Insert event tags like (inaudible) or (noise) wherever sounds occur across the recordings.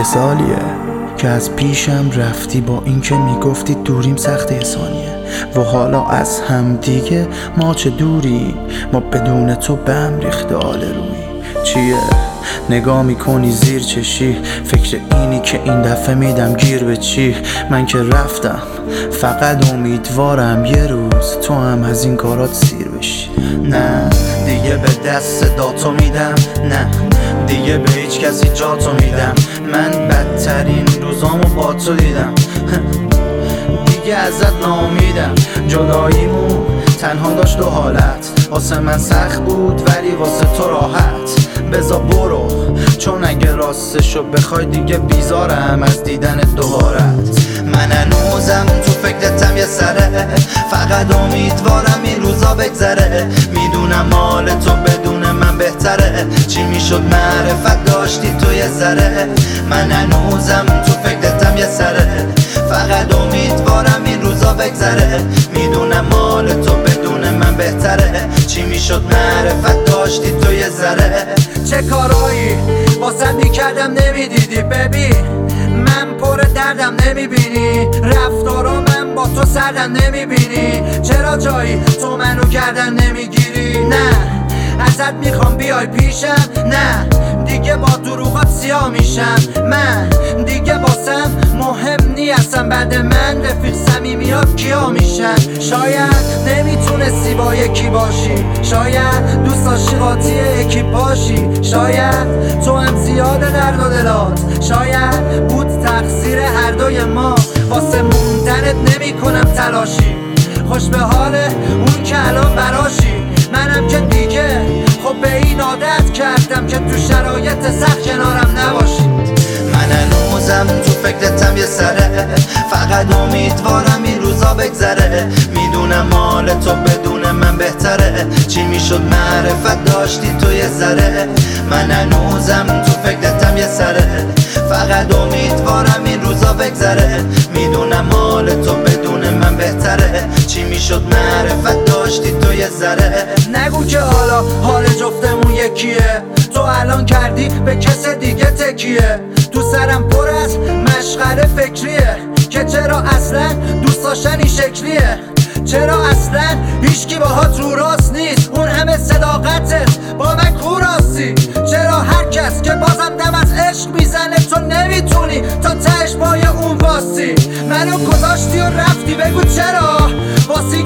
یه سالیه که از پیشم رفتی با اینکه می‌گفتی دوریم سخت ثانیه. و حالا از هم دیگه ما چه دوری؟ ما بدون تو بهم ریخته آل روی چیه؟ نگاه می‌کنی زیر چشی. فکر اینی که این دفعه میدم گیر به چی؟ من که رفتم. فقط امیدوارم یه روز تو هم از این کارات سیر بشی. نه دیگه به دست داتو میدم. نه دیگه به هیچ کسی جاتو میدم. من بدترین روزامو با تو دیدم. (laughs) دیگه ازت نامیدم جداییمون تنها داشت دو حالت. واسه من سخت بود ولی واسه تو راحت. بزا برو. چون اگه راستشو بخوای دیگه بیزارم. از دیدن دوبارت. من هنوزم تو فکرتم یه سره. فقط امیدوارم این روزا بگذره. می‌دونم مال تو بدون من بهتره. چی می‌شد معرفت داشتی تو یه ذره من هنوزم تو فکرتم یه سره. فقط امیدوارم این روزا بگذره. می‌دونم مال تو بدون من بهتره. چی می‌شد معرفت داشتی تو یه ذره چه کارایی واسه می‌کردم نمی‌دیدی ببین. من پر دردم نمی‌بینی. رفتارا من با تو سردم نمی‌بینی. چرا جایی تو منو کردن نمی‌گیری؟ نه ازت می‌خوام بیای پیشم. نه دیگه با دروغات سیاه میشم. من دیگه باسم مهم نیستم. بعد من رفیق صمیمی ها کیا میشن؟ شاید نمی‌تونستی با یکی باشی. شاید دوست داشتی یکی شاید تو هم زیاده درد و دلات. شاید بود تقصیر هر دوی ما. واسه موندنت نمی‌کنم تلاشی. خوش به حال اون که الان براشی. منم که دیگه خب به این عادت کردم که تو شرایط سخت کنارم نباشی. من هنوزم تو فکرتم یه سره. فقط امیدوارم این روزا بگذره. می‌دونم مال تو بهتره. چی می‌شد؟ معرفت داشتی تو یه ذره. من هنوزم تو فکرتم یه سره. فقط امیدوارم این روزا بگذره. می‌دونم مال تو بدون من بهتره. چی می‌شد؟ معرفت داشتی تو یه ذره. نگو که حالا حال جفتمون یکیه. تو الان کردی به کس دیگه تکیه. تو سرم پر از مشغله فکریه. که چرا اصلا دوست داشتن شکلیه. چرا اصلا؟ هیچکی باهات رو راست نیست. اون همه صداقتت. با من کوراستی چرا هر کس که بازم دم از عشق می‌زنه تو نمی‌تونی؟ تا تهش پای اون واستی منو گذاشتی و رفتی. بگو چرا؟ واسی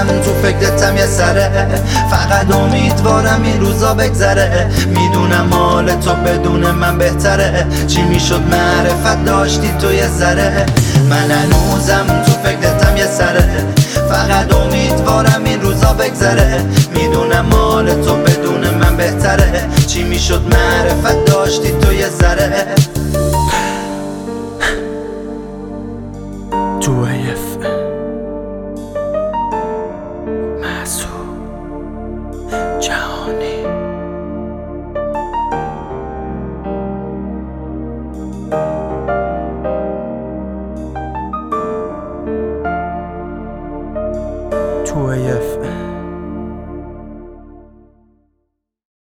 هنوزم تو فکرتم یه سره. فقط امیدوارم این روزا بگذره. می‌دونم مال تو بدون من بهتره. چی می‌شد معرفت داشتی تو یه ذره. من هنوزم تو فکرتم یه سره. فقط امیدوارم این روزا بگذره. می‌دونم مال تو بدون من بهتره. چی می‌شد معرفت داشتی تو یه ذره. تو 2AF.